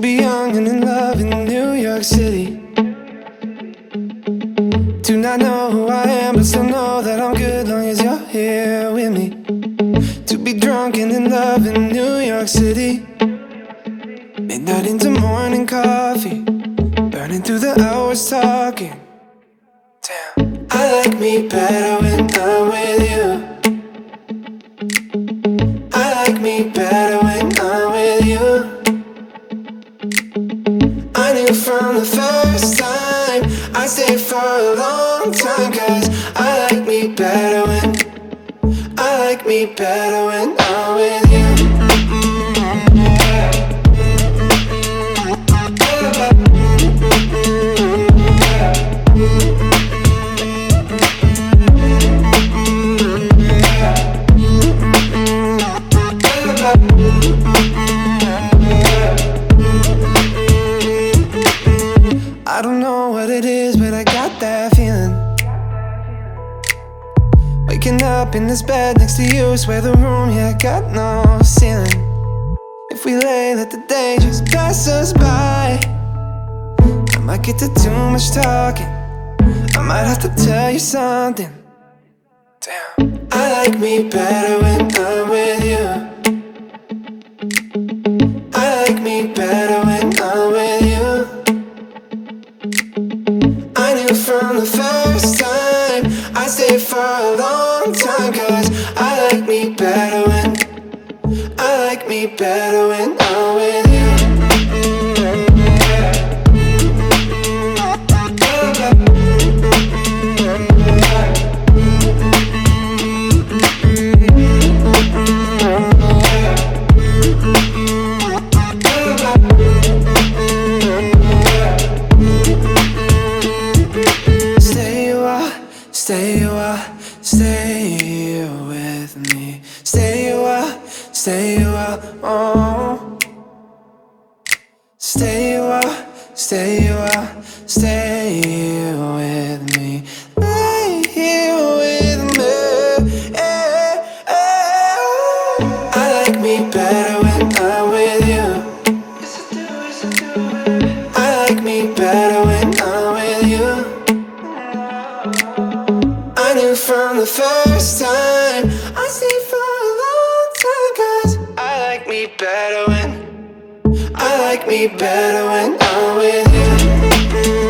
to be young and in love in New York City. Do not know who I am, but still know that I'm good long as you're here with me. To be drunk and in love in New York City. Midnight into morning coffee, burning through the hours talking. Damn. I like me better when I'm with you. I like me better from the first time I stayed for a long time, cause I like me better when. I like me better when I'm with I don't know what it is, but I got that feeling. Waking up in this bed next to you, swear the room, yeah, got no ceiling. If we lay, let the day just pass us by. I might get to too much talking. I might have to tell you something. Damn. I like me better when I'm with you. From the first time. I stayed for a long time Cause I like me better when I like me better when oh, I'm with stay stay with me. Stay while, stay while, oh. Stay while, stay while, stay with me. Lay here with me. eh, eh. I like me better when I'm with you. I like me better when I'm first time. I stayed for a long time Cause I like me better when I like me better when I'm with you